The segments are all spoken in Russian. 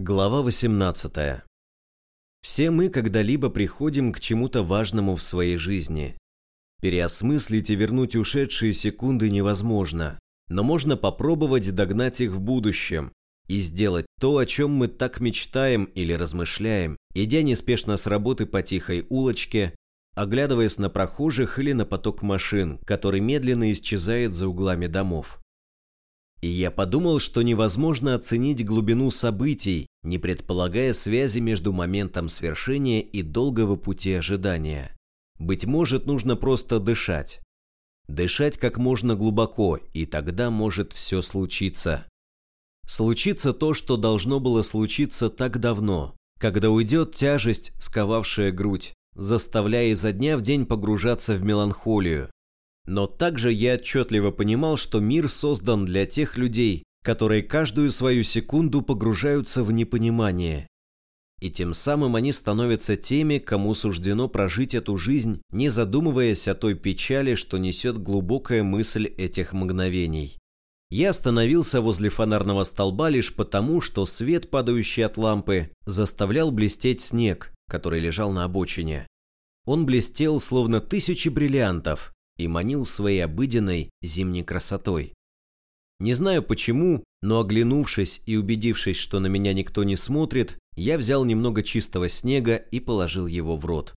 Глава 18. Все мы когда-либо приходим к чему-то важному в своей жизни. Переосмыслить и вернуть ушедшие секунды невозможно, но можно попробовать догнать их в будущем и сделать то, о чем мы так мечтаем или размышляем, идя неспешно с работы по тихой улочке, оглядываясь на прохожих или на поток машин, который медленно исчезает за углами домов. И я подумал, что невозможно оценить глубину событий, не предполагая связи между моментом свершения и долгого пути ожидания. Быть может, нужно просто дышать. Дышать как можно глубоко, и тогда может все случиться. Случится то, что должно было случиться так давно, когда уйдет тяжесть, сковавшая грудь, заставляя изо дня в день погружаться в меланхолию, но также я отчетливо понимал, что мир создан для тех людей, которые каждую свою секунду погружаются в непонимание. И тем самым они становятся теми, кому суждено прожить эту жизнь, не задумываясь о той печали, что несет глубокая мысль этих мгновений. Я остановился возле фонарного столба лишь потому, что свет, падающий от лампы, заставлял блестеть снег, который лежал на обочине. Он блестел, словно тысячи бриллиантов, и манил своей обыденной зимней красотой. Не знаю почему, но оглянувшись и убедившись, что на меня никто не смотрит, я взял немного чистого снега и положил его в рот.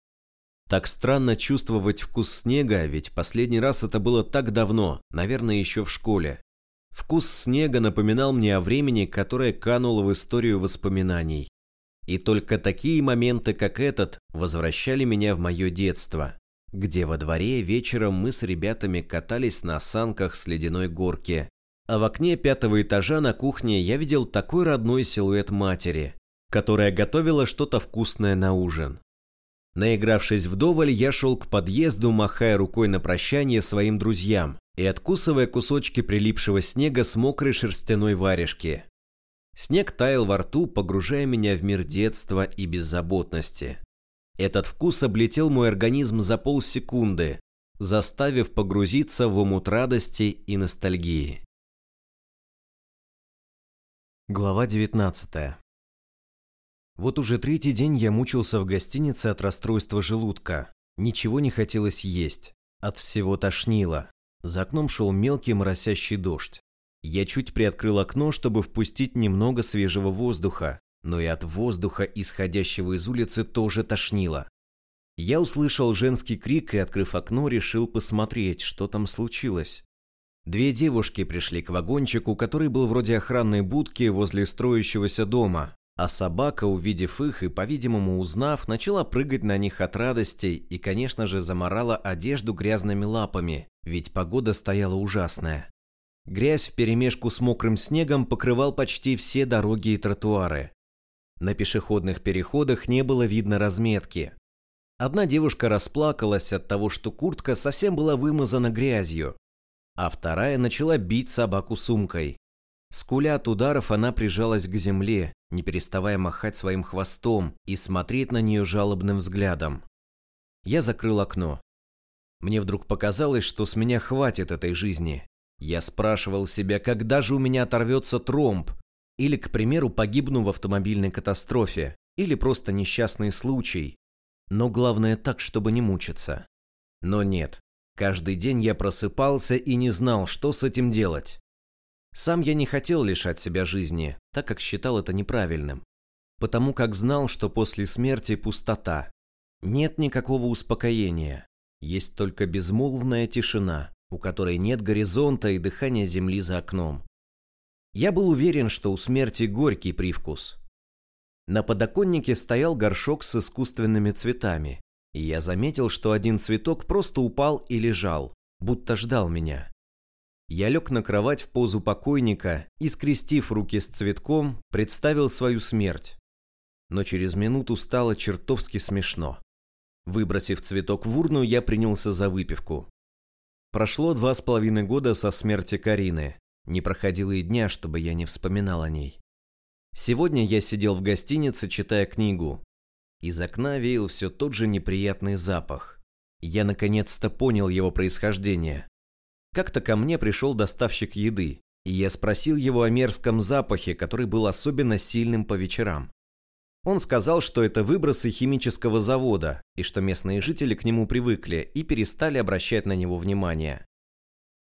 Так странно чувствовать вкус снега, ведь последний раз это было так давно, наверное, еще в школе. Вкус снега напоминал мне о времени, которое кануло в историю воспоминаний. И только такие моменты, как этот, возвращали меня в мое детство где во дворе вечером мы с ребятами катались на санках с ледяной горки, а в окне пятого этажа на кухне я видел такой родной силуэт матери, которая готовила что-то вкусное на ужин. Наигравшись вдоволь, я шел к подъезду, махая рукой на прощание своим друзьям и откусывая кусочки прилипшего снега с мокрой шерстяной варежки. Снег таял во рту, погружая меня в мир детства и беззаботности. Этот вкус облетел мой организм за полсекунды, заставив погрузиться в омут радости и ностальгии. Глава 19 Вот уже третий день я мучился в гостинице от расстройства желудка. Ничего не хотелось есть. От всего тошнило. За окном шел мелкий моросящий дождь. Я чуть приоткрыл окно, чтобы впустить немного свежего воздуха, но и от воздуха, исходящего из улицы, тоже тошнило. Я услышал женский крик и, открыв окно, решил посмотреть, что там случилось. Две девушки пришли к вагончику, который был вроде охранной будки возле строящегося дома, а собака, увидев их и, по-видимому, узнав, начала прыгать на них от радости и, конечно же, заморала одежду грязными лапами, ведь погода стояла ужасная. Грязь вперемешку с мокрым снегом покрывал почти все дороги и тротуары. На пешеходных переходах не было видно разметки. Одна девушка расплакалась от того, что куртка совсем была вымазана грязью, а вторая начала бить собаку сумкой. Скуля от ударов, она прижалась к земле, не переставая махать своим хвостом и смотреть на нее жалобным взглядом. Я закрыл окно. Мне вдруг показалось, что с меня хватит этой жизни. Я спрашивал себя, когда же у меня оторвется тромб, или, к примеру, погибну в автомобильной катастрофе, или просто несчастный случай. Но главное так, чтобы не мучиться. Но нет, каждый день я просыпался и не знал, что с этим делать. Сам я не хотел лишать себя жизни, так как считал это неправильным. Потому как знал, что после смерти пустота. Нет никакого успокоения. Есть только безмолвная тишина, у которой нет горизонта и дыхания земли за окном. Я был уверен, что у смерти горький привкус. На подоконнике стоял горшок с искусственными цветами, и я заметил, что один цветок просто упал и лежал, будто ждал меня. Я лег на кровать в позу покойника и, скрестив руки с цветком, представил свою смерть. Но через минуту стало чертовски смешно. Выбросив цветок в урну, я принялся за выпивку. Прошло два с половиной года со смерти Карины, не проходило и дня, чтобы я не вспоминал о ней. Сегодня я сидел в гостинице, читая книгу. Из окна веял все тот же неприятный запах. Я наконец-то понял его происхождение. Как-то ко мне пришел доставщик еды, и я спросил его о мерзком запахе, который был особенно сильным по вечерам. Он сказал, что это выбросы химического завода, и что местные жители к нему привыкли и перестали обращать на него внимание.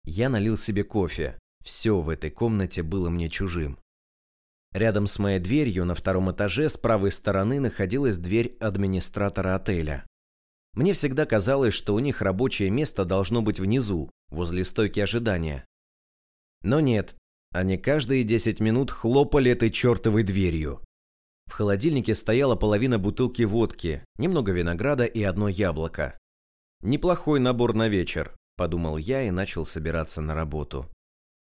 Я налил себе кофе. Все в этой комнате было мне чужим. Рядом с моей дверью на втором этаже с правой стороны находилась дверь администратора отеля. Мне всегда казалось, что у них рабочее место должно быть внизу, возле стойки ожидания. Но нет, они каждые 10 минут хлопали этой чертовой дверью. В холодильнике стояла половина бутылки водки, немного винограда и одно яблоко. Неплохой набор на вечер, подумал я и начал собираться на работу.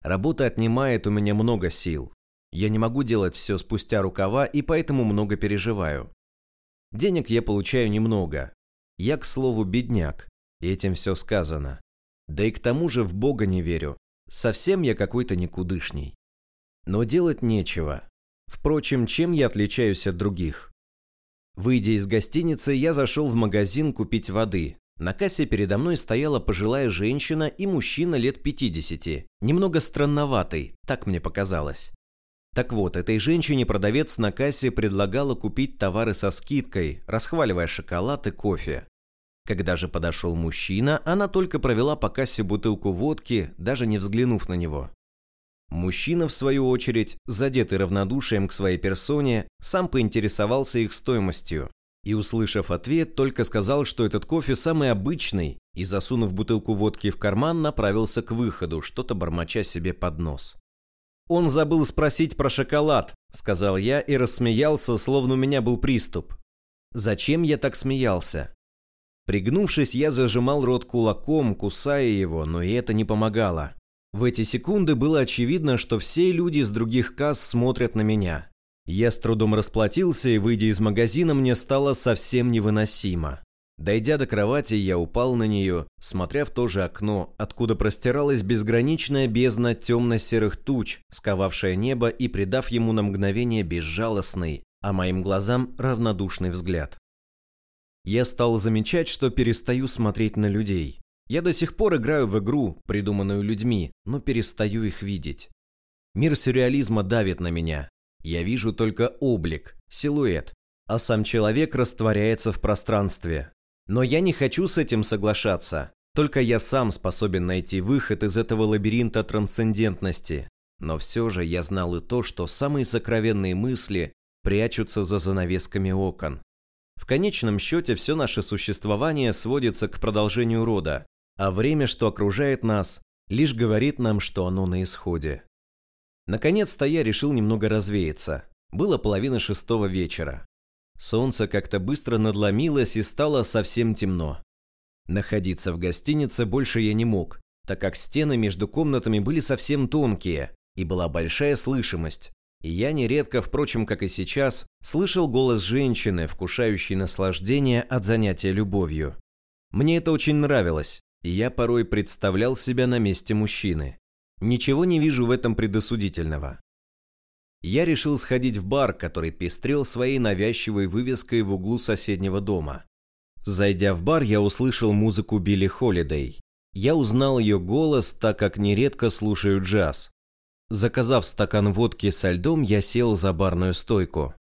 Работа отнимает у меня много сил. Я не могу делать все спустя рукава и поэтому много переживаю. Денег я получаю немного. Я, к слову, бедняк, этим все сказано. Да и к тому же в Бога не верю. Совсем я какой-то никудышний. Но делать нечего. Впрочем, чем я отличаюсь от других? Выйдя из гостиницы, я зашел в магазин купить воды. На кассе передо мной стояла пожилая женщина и мужчина лет 50, немного странноватый, так мне показалось. Так вот, этой женщине продавец на кассе предлагала купить товары со скидкой, расхваливая шоколад и кофе. Когда же подошел мужчина, она только провела по кассе бутылку водки, даже не взглянув на него. Мужчина, в свою очередь, задетый равнодушием к своей персоне, сам поинтересовался их стоимостью. И, услышав ответ, только сказал, что этот кофе самый обычный, и, засунув бутылку водки в карман, направился к выходу, что-то бормоча себе под нос. «Он забыл спросить про шоколад», — сказал я и рассмеялся, словно у меня был приступ. Зачем я так смеялся? Пригнувшись, я зажимал рот кулаком, кусая его, но и это не помогало. В эти секунды было очевидно, что все люди с других касс смотрят на меня. Я с трудом расплатился, и, выйдя из магазина, мне стало совсем невыносимо. Дойдя до кровати, я упал на нее, смотря в то же окно, откуда простиралась безграничная бездна темно-серых туч, сковавшая небо и придав ему на мгновение безжалостный, а моим глазам равнодушный взгляд. Я стал замечать, что перестаю смотреть на людей. Я до сих пор играю в игру, придуманную людьми, но перестаю их видеть. Мир сюрреализма давит на меня. Я вижу только облик, силуэт, а сам человек растворяется в пространстве, но я не хочу с этим соглашаться. Только я сам способен найти выход из этого лабиринта трансцендентности. Но все же я знал и то, что самые сокровенные мысли прячутся за занавесками окон. В конечном счете все наше существование сводится к продолжению рода, а время, что окружает нас, лишь говорит нам, что оно на исходе. Наконец-то я решил немного развеяться. Было половина шестого вечера. Солнце как-то быстро надломилось и стало совсем темно. Находиться в гостинице больше я не мог, так как стены между комнатами были совсем тонкие, и была большая слышимость. И я нередко, впрочем, как и сейчас, слышал голос женщины, вкушающей наслаждение от занятия любовью. Мне это очень нравилось, и я порой представлял себя на месте мужчины. Ничего не вижу в этом предосудительного я решил сходить в бар, который пестрел своей навязчивой вывеской в углу соседнего дома. Зайдя в бар, я услышал музыку Билли Холидей. Я узнал ее голос, так как нередко слушаю джаз. Заказав стакан водки со льдом, я сел за барную стойку.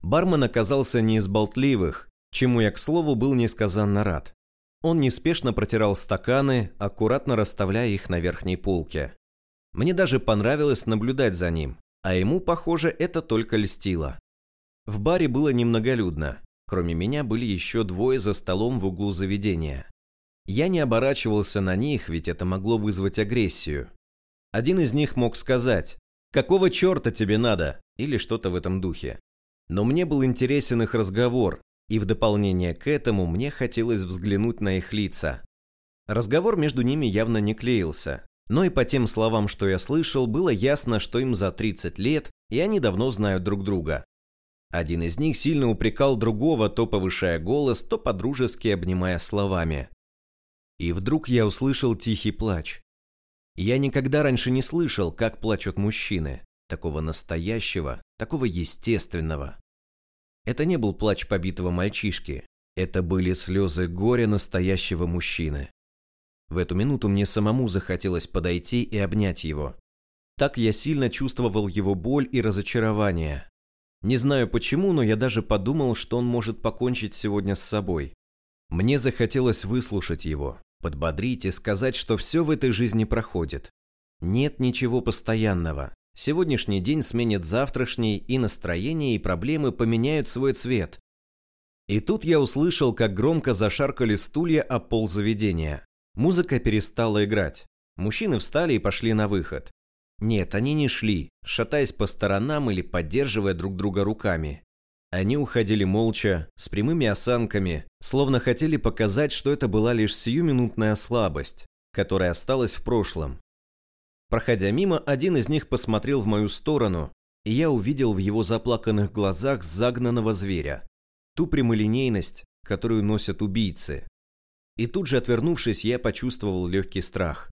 Бармен оказался не из болтливых, чему я, к слову, был несказанно рад. Он неспешно протирал стаканы, аккуратно расставляя их на верхней полке. Мне даже понравилось наблюдать за ним а ему, похоже, это только льстило. В баре было немноголюдно. Кроме меня были еще двое за столом в углу заведения. Я не оборачивался на них, ведь это могло вызвать агрессию. Один из них мог сказать «Какого черта тебе надо?» или что-то в этом духе. Но мне был интересен их разговор, и в дополнение к этому мне хотелось взглянуть на их лица. Разговор между ними явно не клеился. Но и по тем словам, что я слышал, было ясно, что им за 30 лет, и они давно знают друг друга. Один из них сильно упрекал другого, то повышая голос, то подружески обнимая словами. И вдруг я услышал тихий плач. Я никогда раньше не слышал, как плачут мужчины. Такого настоящего, такого естественного. Это не был плач побитого мальчишки. Это были слезы горя настоящего мужчины. В эту минуту мне самому захотелось подойти и обнять его. Так я сильно чувствовал его боль и разочарование. Не знаю почему, но я даже подумал, что он может покончить сегодня с собой. Мне захотелось выслушать его, подбодрить и сказать, что все в этой жизни проходит. Нет ничего постоянного. Сегодняшний день сменит завтрашний, и настроение и проблемы поменяют свой цвет. И тут я услышал, как громко зашаркали стулья о пол заведения. Музыка перестала играть. Мужчины встали и пошли на выход. Нет, они не шли, шатаясь по сторонам или поддерживая друг друга руками. Они уходили молча, с прямыми осанками, словно хотели показать, что это была лишь сиюминутная слабость, которая осталась в прошлом. Проходя мимо, один из них посмотрел в мою сторону, и я увидел в его заплаканных глазах загнанного зверя, ту прямолинейность, которую носят убийцы. И тут же, отвернувшись, я почувствовал легкий страх.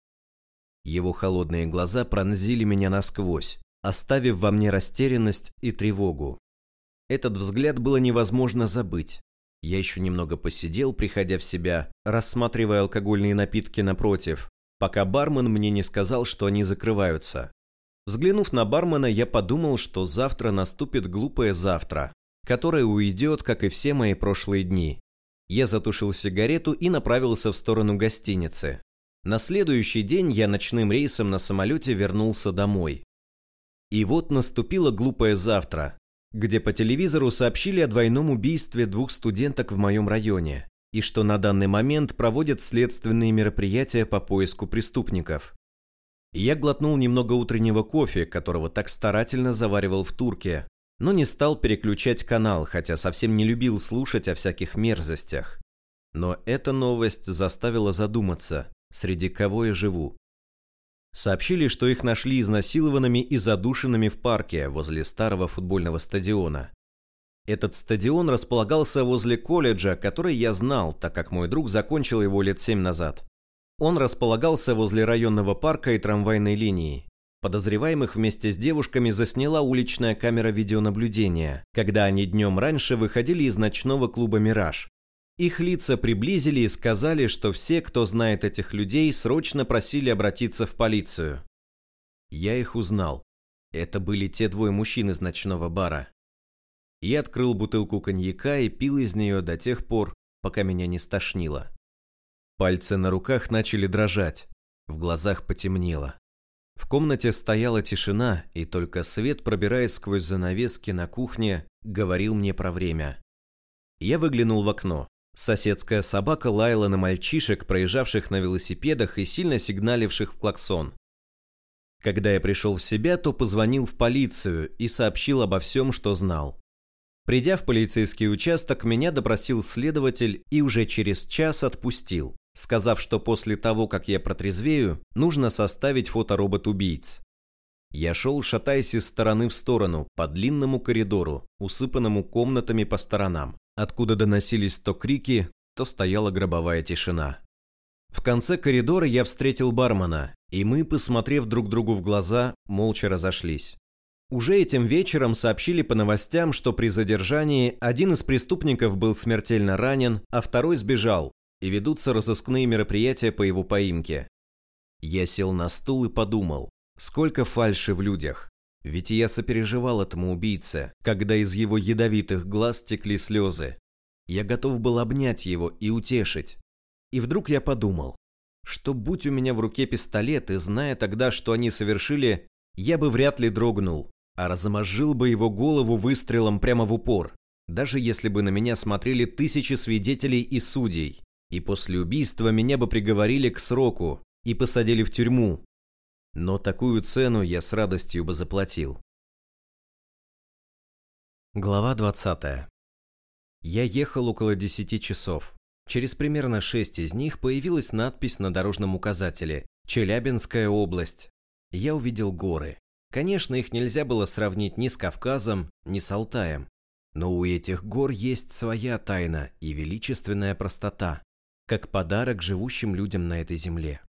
Его холодные глаза пронзили меня насквозь, оставив во мне растерянность и тревогу. Этот взгляд было невозможно забыть. Я еще немного посидел, приходя в себя, рассматривая алкогольные напитки напротив, пока бармен мне не сказал, что они закрываются. Взглянув на бармена, я подумал, что завтра наступит глупое завтра, которое уйдет, как и все мои прошлые дни. Я затушил сигарету и направился в сторону гостиницы. На следующий день я ночным рейсом на самолете вернулся домой. И вот наступило глупое завтра, где по телевизору сообщили о двойном убийстве двух студенток в моем районе и что на данный момент проводят следственные мероприятия по поиску преступников. Я глотнул немного утреннего кофе, которого так старательно заваривал в турке, но не стал переключать канал, хотя совсем не любил слушать о всяких мерзостях. Но эта новость заставила задуматься, среди кого я живу. Сообщили, что их нашли изнасилованными и задушенными в парке возле старого футбольного стадиона. Этот стадион располагался возле колледжа, который я знал, так как мой друг закончил его лет семь назад. Он располагался возле районного парка и трамвайной линии. Подозреваемых вместе с девушками засняла уличная камера видеонаблюдения, когда они днем раньше выходили из ночного клуба «Мираж», их лица приблизили и сказали, что все, кто знает этих людей, срочно просили обратиться в полицию. Я их узнал. Это были те двое мужчин из ночного бара. Я открыл бутылку коньяка и пил из нее до тех пор, пока меня не стошнило. Пальцы на руках начали дрожать, в глазах потемнело. В комнате стояла тишина, и только свет, пробираясь сквозь занавески на кухне, говорил мне про время. Я выглянул в окно. Соседская собака лаяла на мальчишек, проезжавших на велосипедах и сильно сигналивших в клаксон. Когда я пришел в себя, то позвонил в полицию и сообщил обо всем, что знал. Придя в полицейский участок, меня допросил следователь и уже через час отпустил, сказав, что после того, как я протрезвею, нужно составить фоторобот убийц. Я шел, шатаясь из стороны в сторону, по длинному коридору, усыпанному комнатами по сторонам откуда доносились то крики, то стояла гробовая тишина. В конце коридора я встретил бармена, и мы, посмотрев друг другу в глаза, молча разошлись. Уже этим вечером сообщили по новостям, что при задержании один из преступников был смертельно ранен, а второй сбежал, и ведутся разыскные мероприятия по его поимке. Я сел на стул и подумал, сколько фальши в людях. Ведь я сопереживал этому убийце, когда из его ядовитых глаз текли слезы. Я готов был обнять его и утешить. И вдруг я подумал, что будь у меня в руке пистолет, и зная тогда, что они совершили, я бы вряд ли дрогнул, а размозжил бы его голову выстрелом прямо в упор, даже если бы на меня смотрели тысячи свидетелей и судей. И после убийства меня бы приговорили к сроку и посадили в тюрьму, но такую цену я с радостью бы заплатил. Глава 20. Я ехал около 10 часов. Через примерно 6 из них появилась надпись на дорожном указателе «Челябинская область». Я увидел горы. Конечно, их нельзя было сравнить ни с Кавказом, ни с Алтаем. Но у этих гор есть своя тайна и величественная простота, как подарок живущим людям на этой земле.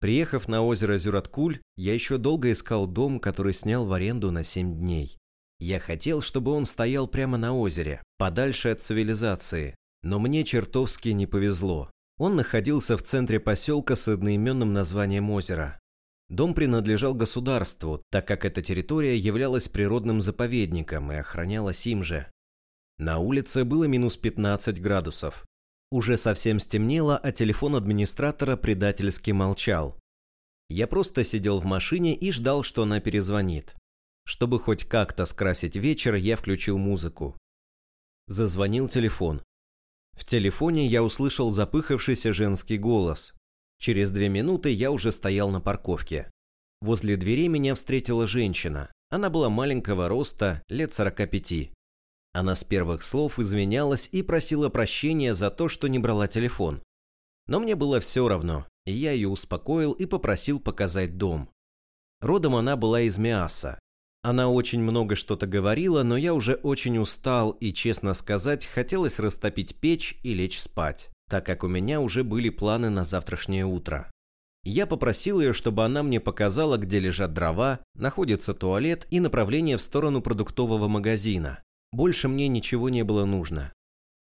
Приехав на озеро Зюраткуль, я еще долго искал дом, который снял в аренду на 7 дней. Я хотел, чтобы он стоял прямо на озере, подальше от цивилизации, но мне чертовски не повезло. Он находился в центре поселка с одноименным названием озера. Дом принадлежал государству, так как эта территория являлась природным заповедником и охранялась им же. На улице было минус 15 градусов. Уже совсем стемнело, а телефон администратора предательски молчал. Я просто сидел в машине и ждал, что она перезвонит. Чтобы хоть как-то скрасить вечер, я включил музыку. Зазвонил телефон. В телефоне я услышал запыхавшийся женский голос. Через две минуты я уже стоял на парковке. Возле двери меня встретила женщина. Она была маленького роста, лет 45. Она с первых слов извинялась и просила прощения за то, что не брала телефон. Но мне было все равно, и я ее успокоил и попросил показать дом. Родом она была из Миаса. Она очень много что-то говорила, но я уже очень устал и, честно сказать, хотелось растопить печь и лечь спать так как у меня уже были планы на завтрашнее утро. Я попросил ее, чтобы она мне показала, где лежат дрова, находится туалет и направление в сторону продуктового магазина. Больше мне ничего не было нужно.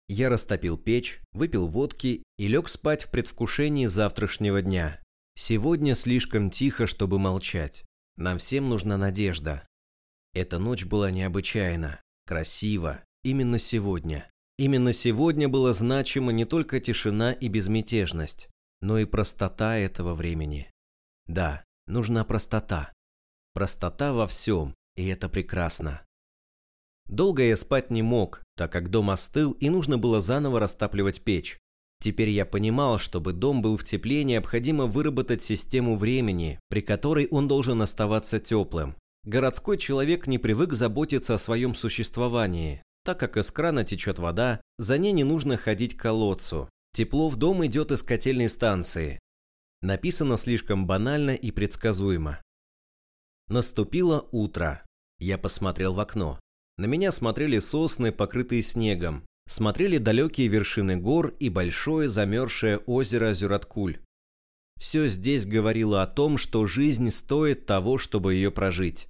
Я растопил печь, выпил водки и лег спать в предвкушении завтрашнего дня. Сегодня слишком тихо, чтобы молчать. Нам всем нужна надежда. Эта ночь была необычайна, красива, именно сегодня. Именно сегодня было значимо не только тишина и безмятежность, но и простота этого времени. Да, нужна простота. Простота во всем, и это прекрасно. Долго я спать не мог, так как дом остыл и нужно было заново растапливать печь. Теперь я понимал, чтобы дом был в тепле, необходимо выработать систему времени, при которой он должен оставаться теплым. Городской человек не привык заботиться о своем существовании, так как из крана течет вода, за ней не нужно ходить к колодцу. Тепло в дом идет из котельной станции. Написано слишком банально и предсказуемо. Наступило утро. Я посмотрел в окно. На меня смотрели сосны, покрытые снегом. Смотрели далекие вершины гор и большое замерзшее озеро Зюраткуль. Все здесь говорило о том, что жизнь стоит того, чтобы ее прожить.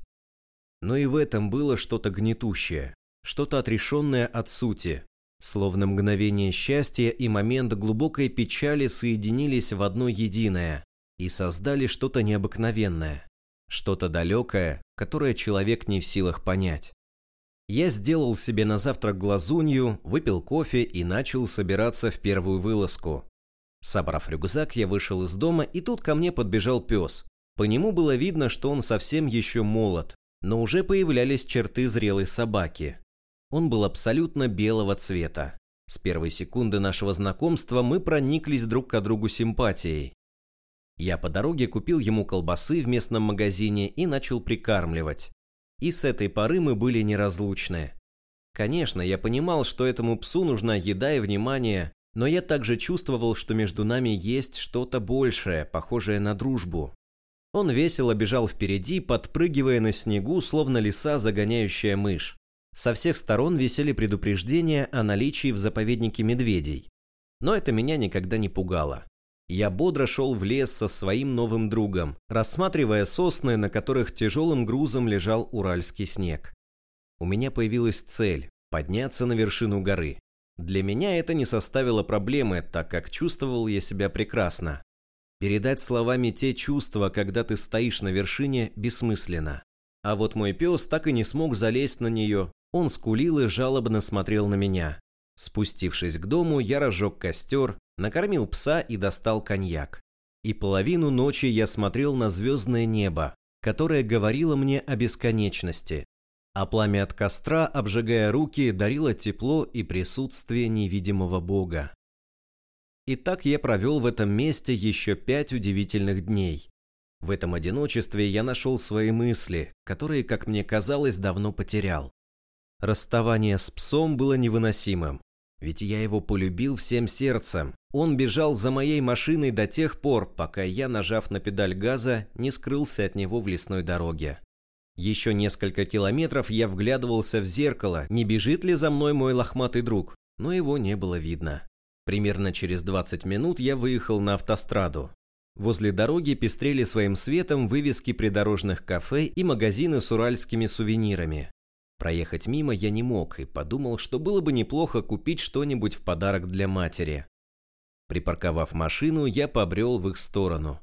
Но и в этом было что-то гнетущее что-то отрешенное от сути. Словно мгновение счастья и момент глубокой печали соединились в одно единое и создали что-то необыкновенное, что-то далекое, которое человек не в силах понять. Я сделал себе на завтрак глазунью, выпил кофе и начал собираться в первую вылазку. Собрав рюкзак, я вышел из дома, и тут ко мне подбежал пес. По нему было видно, что он совсем еще молод, но уже появлялись черты зрелой собаки. Он был абсолютно белого цвета. С первой секунды нашего знакомства мы прониклись друг к другу симпатией. Я по дороге купил ему колбасы в местном магазине и начал прикармливать. И с этой поры мы были неразлучны. Конечно, я понимал, что этому псу нужна еда и внимание, но я также чувствовал, что между нами есть что-то большее, похожее на дружбу. Он весело бежал впереди, подпрыгивая на снегу, словно лиса, загоняющая мышь. Со всех сторон висели предупреждения о наличии в заповеднике медведей. Но это меня никогда не пугало. Я бодро шел в лес со своим новым другом, рассматривая сосны, на которых тяжелым грузом лежал уральский снег. У меня появилась цель – подняться на вершину горы. Для меня это не составило проблемы, так как чувствовал я себя прекрасно. Передать словами те чувства, когда ты стоишь на вершине, бессмысленно. А вот мой пес так и не смог залезть на нее, он скулил и жалобно смотрел на меня. Спустившись к дому, я разжег костер, накормил пса и достал коньяк. И половину ночи я смотрел на звездное небо, которое говорило мне о бесконечности. А пламя от костра, обжигая руки, дарило тепло и присутствие невидимого Бога. И так я провел в этом месте еще пять удивительных дней. В этом одиночестве я нашел свои мысли, которые, как мне казалось, давно потерял. Расставание с псом было невыносимым, ведь я его полюбил всем сердцем. Он бежал за моей машиной до тех пор, пока я, нажав на педаль газа, не скрылся от него в лесной дороге. Еще несколько километров я вглядывался в зеркало, не бежит ли за мной мой лохматый друг, но его не было видно. Примерно через 20 минут я выехал на автостраду. Возле дороги пестрели своим светом вывески придорожных кафе и магазины с уральскими сувенирами. Проехать мимо я не мог и подумал, что было бы неплохо купить что-нибудь в подарок для матери. Припарковав машину, я побрел в их сторону.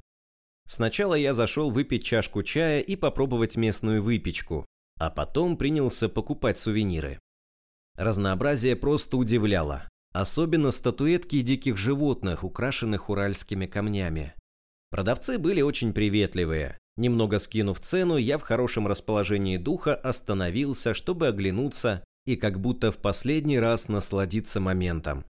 Сначала я зашел выпить чашку чая и попробовать местную выпечку, а потом принялся покупать сувениры. Разнообразие просто удивляло, особенно статуэтки диких животных, украшенных уральскими камнями. Продавцы были очень приветливые. Немного скинув цену, я в хорошем расположении духа остановился, чтобы оглянуться и как будто в последний раз насладиться моментом.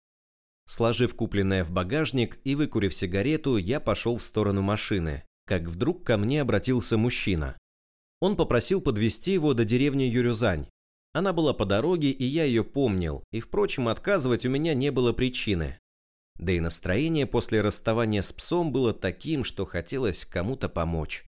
Сложив купленное в багажник и выкурив сигарету, я пошел в сторону машины, как вдруг ко мне обратился мужчина. Он попросил подвести его до деревни Юрюзань. Она была по дороге, и я ее помнил, и, впрочем, отказывать у меня не было причины. Да и настроение после расставания с псом было таким, что хотелось кому-то помочь.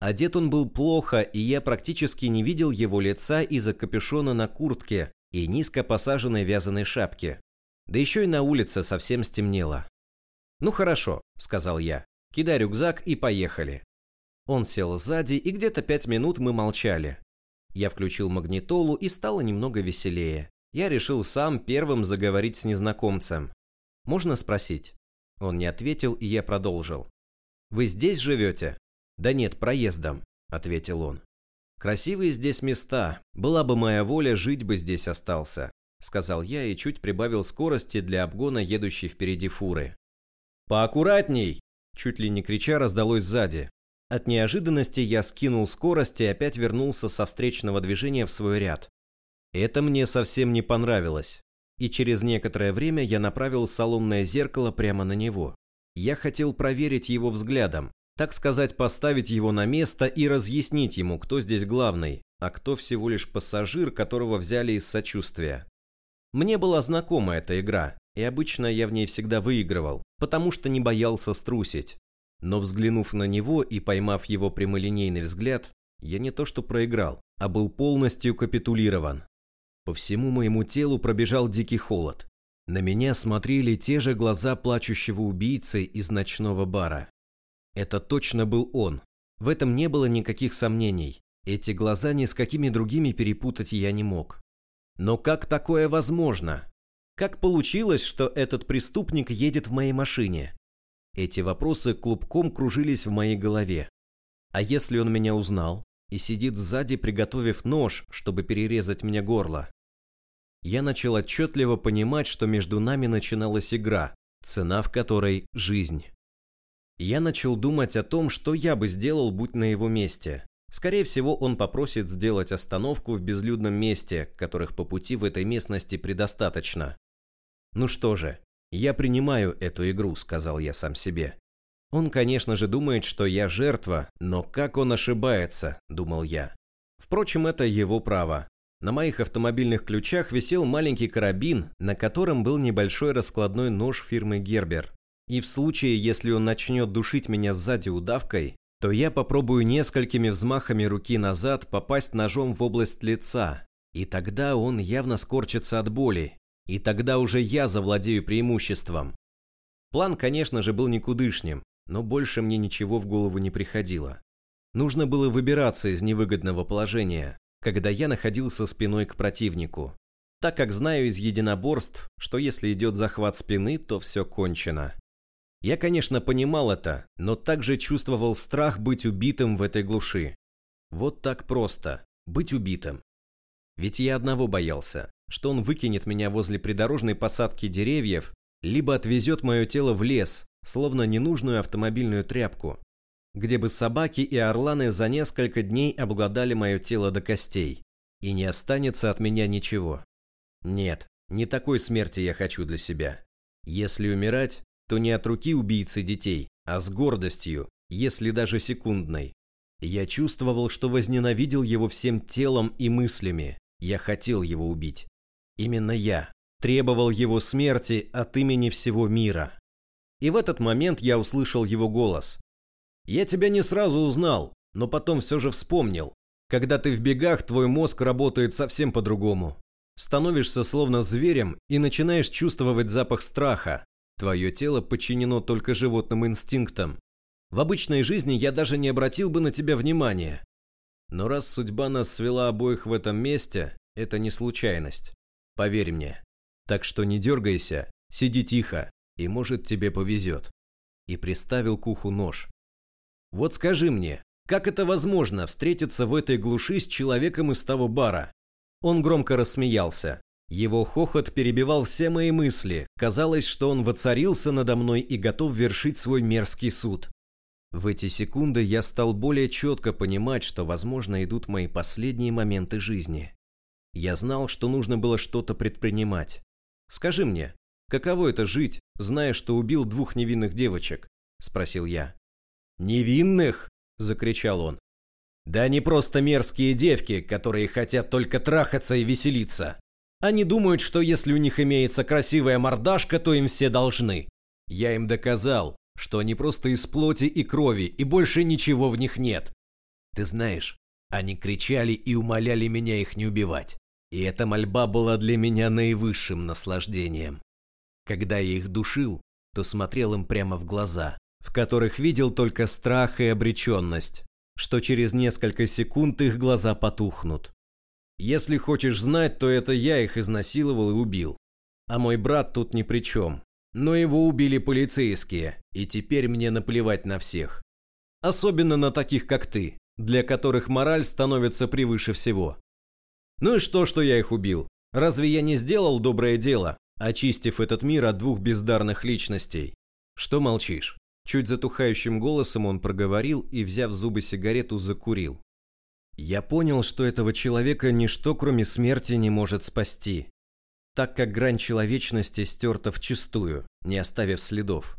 Одет он был плохо, и я практически не видел его лица из-за капюшона на куртке и низко посаженной вязаной шапки. Да еще и на улице совсем стемнело. «Ну хорошо», — сказал я, — «кидай рюкзак и поехали». Он сел сзади, и где-то пять минут мы молчали. Я включил магнитолу, и стало немного веселее. Я решил сам первым заговорить с незнакомцем. «Можно спросить?» Он не ответил, и я продолжил. «Вы здесь живете?» «Да нет, проездом», — ответил он. «Красивые здесь места. Была бы моя воля, жить бы здесь остался», — сказал я и чуть прибавил скорости для обгона едущей впереди фуры. «Поаккуратней!» — чуть ли не крича раздалось сзади. От неожиданности я скинул скорость и опять вернулся со встречного движения в свой ряд. Это мне совсем не понравилось. И через некоторое время я направил салонное зеркало прямо на него. Я хотел проверить его взглядом, так сказать, поставить его на место и разъяснить ему, кто здесь главный, а кто всего лишь пассажир, которого взяли из сочувствия. Мне была знакома эта игра, и обычно я в ней всегда выигрывал, потому что не боялся струсить. Но взглянув на него и поймав его прямолинейный взгляд, я не то что проиграл, а был полностью капитулирован. По всему моему телу пробежал дикий холод. На меня смотрели те же глаза плачущего убийцы из ночного бара. Это точно был он. В этом не было никаких сомнений. Эти глаза ни с какими другими перепутать я не мог. Но как такое возможно? Как получилось, что этот преступник едет в моей машине? Эти вопросы клубком кружились в моей голове. А если он меня узнал и сидит сзади, приготовив нож, чтобы перерезать мне горло? Я начал отчетливо понимать, что между нами начиналась игра, цена в которой – жизнь. Я начал думать о том, что я бы сделал, будь на его месте. Скорее всего, он попросит сделать остановку в безлюдном месте, которых по пути в этой местности предостаточно. Ну что же, «Я принимаю эту игру», — сказал я сам себе. Он, конечно же, думает, что я жертва, но как он ошибается, думал я. Впрочем, это его право. На моих автомобильных ключах висел маленький карабин, на котором был небольшой раскладной нож фирмы Гербер. И в случае, если он начнет душить меня сзади удавкой, то я попробую несколькими взмахами руки назад попасть ножом в область лица, и тогда он явно скорчится от боли, и тогда уже я завладею преимуществом. План, конечно же, был никудышним, но больше мне ничего в голову не приходило. Нужно было выбираться из невыгодного положения, когда я находился спиной к противнику. Так как знаю из единоборств, что если идет захват спины, то все кончено. Я, конечно, понимал это, но также чувствовал страх быть убитым в этой глуши. Вот так просто – быть убитым. Ведь я одного боялся что он выкинет меня возле придорожной посадки деревьев, либо отвезет мое тело в лес, словно ненужную автомобильную тряпку, где бы собаки и орланы за несколько дней обглодали мое тело до костей, и не останется от меня ничего. Нет, не такой смерти я хочу для себя. Если умирать, то не от руки убийцы детей, а с гордостью, если даже секундной. Я чувствовал, что возненавидел его всем телом и мыслями. Я хотел его убить. Именно я требовал его смерти от имени всего мира. И в этот момент я услышал его голос. «Я тебя не сразу узнал, но потом все же вспомнил. Когда ты в бегах, твой мозг работает совсем по-другому. Становишься словно зверем и начинаешь чувствовать запах страха. Твое тело подчинено только животным инстинктам. В обычной жизни я даже не обратил бы на тебя внимания. Но раз судьба нас свела обоих в этом месте, это не случайность. Поверь мне. Так что не дергайся, сиди тихо, и может тебе повезет. И приставил к уху нож. Вот скажи мне, как это возможно встретиться в этой глуши с человеком из того бара? Он громко рассмеялся. Его хохот перебивал все мои мысли. Казалось, что он воцарился надо мной и готов вершить свой мерзкий суд. В эти секунды я стал более четко понимать, что, возможно, идут мои последние моменты жизни. Я знал, что нужно было что-то предпринимать. Скажи мне, каково это жить, зная, что убил двух невинных девочек? Спросил я. Невинных? Закричал он. Да они просто мерзкие девки, которые хотят только трахаться и веселиться. Они думают, что если у них имеется красивая мордашка, то им все должны. Я им доказал, что они просто из плоти и крови, и больше ничего в них нет. Ты знаешь, они кричали и умоляли меня их не убивать. И эта мольба была для меня наивысшим наслаждением. Когда я их душил, то смотрел им прямо в глаза, в которых видел только страх и обреченность, что через несколько секунд их глаза потухнут. Если хочешь знать, то это я их изнасиловал и убил. А мой брат тут ни при чем. Но его убили полицейские, и теперь мне наплевать на всех. Особенно на таких, как ты, для которых мораль становится превыше всего. Ну и что, что я их убил? Разве я не сделал доброе дело, очистив этот мир от двух бездарных личностей? Что молчишь? Чуть затухающим голосом он проговорил и, взяв зубы сигарету, закурил. Я понял, что этого человека ничто, кроме смерти, не может спасти, так как грань человечности стерта вчистую, не оставив следов.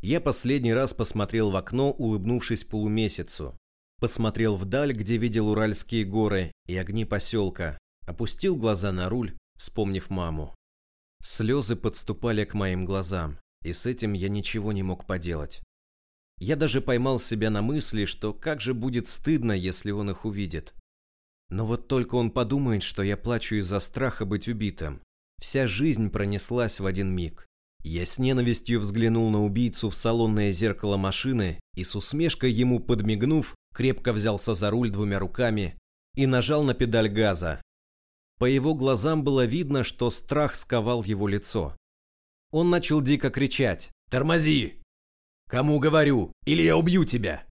Я последний раз посмотрел в окно, улыбнувшись полумесяцу. Посмотрел вдаль, где видел Уральские горы и огни поселка. Опустил глаза на руль, вспомнив маму. Слезы подступали к моим глазам, и с этим я ничего не мог поделать. Я даже поймал себя на мысли, что как же будет стыдно, если он их увидит. Но вот только он подумает, что я плачу из-за страха быть убитым. Вся жизнь пронеслась в один миг. Я с ненавистью взглянул на убийцу в салонное зеркало машины и с усмешкой ему подмигнув, крепко взялся за руль двумя руками и нажал на педаль газа. По его глазам было видно, что страх сковал его лицо. Он начал дико кричать «Тормози! «Кому говорю? Или я убью тебя!»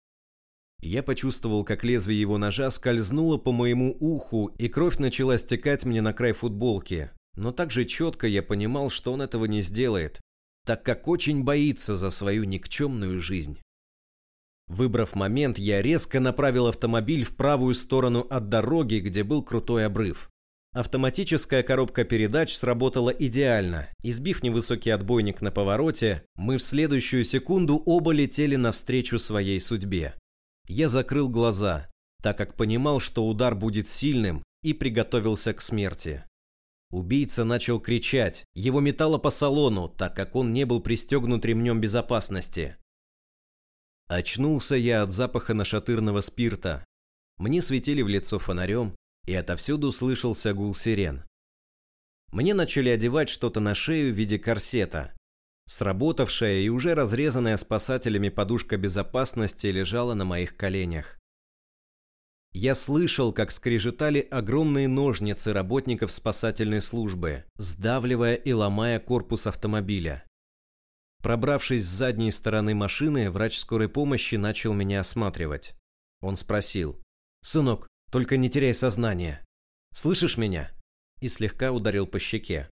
Я почувствовал, как лезвие его ножа скользнуло по моему уху, и кровь начала стекать мне на край футболки. Но также четко я понимал, что он этого не сделает, так как очень боится за свою никчемную жизнь. Выбрав момент, я резко направил автомобиль в правую сторону от дороги, где был крутой обрыв. Автоматическая коробка передач сработала идеально. Избив невысокий отбойник на повороте, мы в следующую секунду оба летели навстречу своей судьбе. Я закрыл глаза, так как понимал, что удар будет сильным, и приготовился к смерти. Убийца начал кричать, его метало по салону, так как он не был пристегнут ремнем безопасности. Очнулся я от запаха нашатырного спирта. Мне светили в лицо фонарем, и отовсюду слышался гул сирен. Мне начали одевать что-то на шею в виде корсета. Сработавшая и уже разрезанная спасателями подушка безопасности лежала на моих коленях. Я слышал, как скрежетали огромные ножницы работников спасательной службы, сдавливая и ломая корпус автомобиля. Пробравшись с задней стороны машины, врач скорой помощи начал меня осматривать. Он спросил, «Сынок, только не теряй сознание. Слышишь меня?» И слегка ударил по щеке.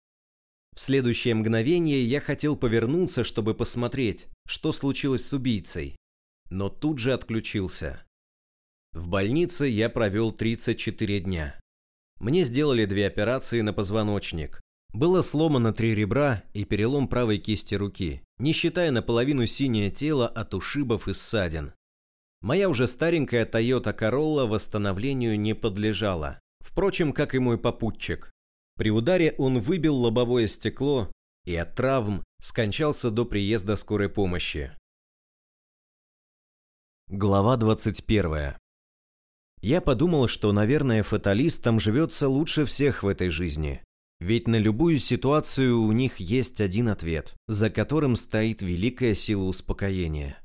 В следующее мгновение я хотел повернуться, чтобы посмотреть, что случилось с убийцей. Но тут же отключился. В больнице я провел 34 дня. Мне сделали две операции на позвоночник. Было сломано три ребра и перелом правой кисти руки, не считая наполовину синее тело от ушибов и ссадин. Моя уже старенькая Toyota Corolla восстановлению не подлежала. Впрочем, как и мой попутчик. При ударе он выбил лобовое стекло и от травм скончался до приезда скорой помощи. Глава 21. Я подумал, что, наверное, фаталистам живется лучше всех в этой жизни. Ведь на любую ситуацию у них есть один ответ, за которым стоит великая сила успокоения.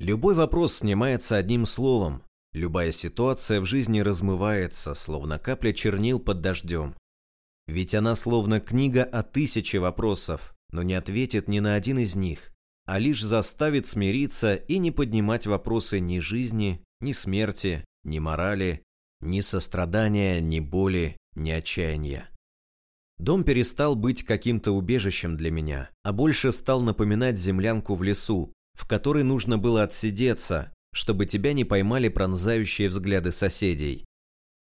Любой вопрос снимается одним словом. Любая ситуация в жизни размывается, словно капля чернил под дождем. Ведь она словно книга о тысяче вопросов, но не ответит ни на один из них. а лишь заставит смириться и не поднимать вопросы ни жизни, ни смерти, ни морали, ни сострадания, ни боли, ни отчаяния. Дом перестал быть каким-то убежищем для меня, а больше стал напоминать землянку в лесу, в которой нужно было отсидеться, чтобы тебя не поймали пронзающие взгляды соседей.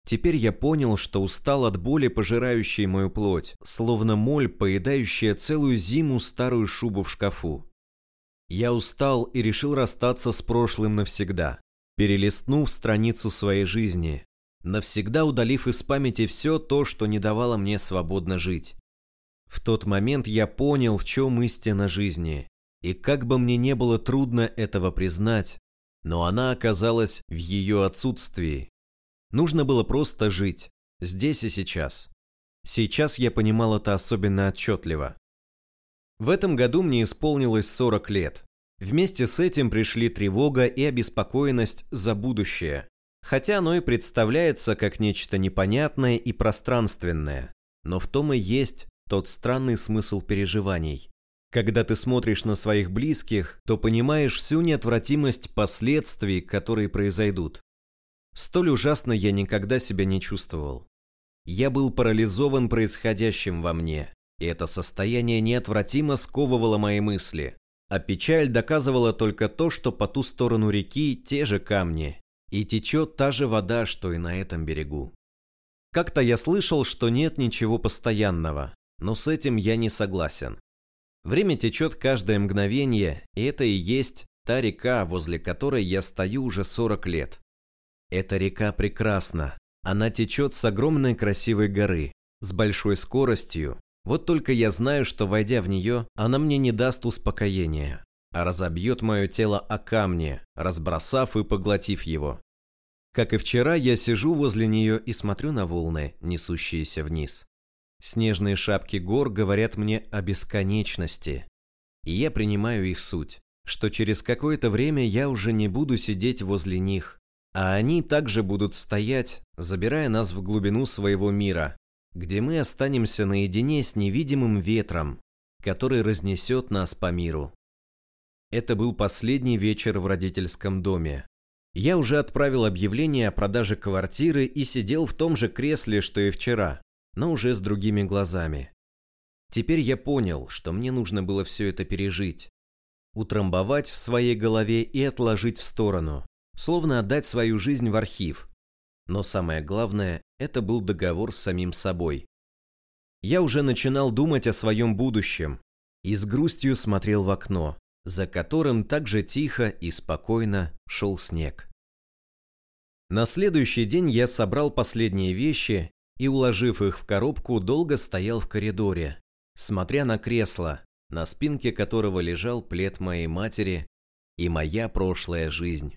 Теперь я понял, что устал от боли, пожирающей мою плоть, словно моль, поедающая целую зиму старую шубу в шкафу. Я устал и решил расстаться с прошлым навсегда, перелистнув страницу своей жизни, навсегда удалив из памяти все то, что не давало мне свободно жить. В тот момент я понял, в чем истина жизни, и как бы мне не было трудно этого признать, но она оказалась в ее отсутствии. Нужно было просто жить, здесь и сейчас. Сейчас я понимал это особенно отчетливо. В этом году мне исполнилось 40 лет. Вместе с этим пришли тревога и обеспокоенность за будущее, хотя оно и представляется как нечто непонятное и пространственное. Но в том и есть тот странный смысл переживаний. Когда ты смотришь на своих близких, то понимаешь всю неотвратимость последствий, которые произойдут. Столь ужасно я никогда себя не чувствовал. Я был парализован происходящим во мне, и это состояние неотвратимо сковывало мои мысли. А печаль доказывала только то, что по ту сторону реки те же камни, и течет та же вода, что и на этом берегу. Как-то я слышал, что нет ничего постоянного, но с этим я не согласен. Время течет каждое мгновение, и это и есть та река, возле которой я стою уже 40 лет. Эта река прекрасна. Она течет с огромной красивой горы, с большой скоростью. Вот только я знаю, что, войдя в нее, она мне не даст успокоения, а разобьет мое тело о камни, разбросав и поглотив его. Как и вчера, я сижу возле нее и смотрю на волны, несущиеся вниз. Снежные шапки гор говорят мне о бесконечности, и я принимаю их суть, что через какое-то время я уже не буду сидеть возле них, а они также будут стоять, забирая нас в глубину своего мира, где мы останемся наедине с невидимым ветром, который разнесет нас по миру. Это был последний вечер в родительском доме. Я уже отправил объявление о продаже квартиры и сидел в том же кресле, что и вчера, но уже с другими глазами. Теперь я понял, что мне нужно было все это пережить, утрамбовать в своей голове и отложить в сторону, словно отдать свою жизнь в архив. Но самое главное, это был договор с самим собой. Я уже начинал думать о своем будущем и с грустью смотрел в окно, за которым так же тихо и спокойно шел снег. На следующий день я собрал последние вещи и, уложив их в коробку, долго стоял в коридоре, смотря на кресло, на спинке которого лежал плед моей матери и моя прошлая жизнь.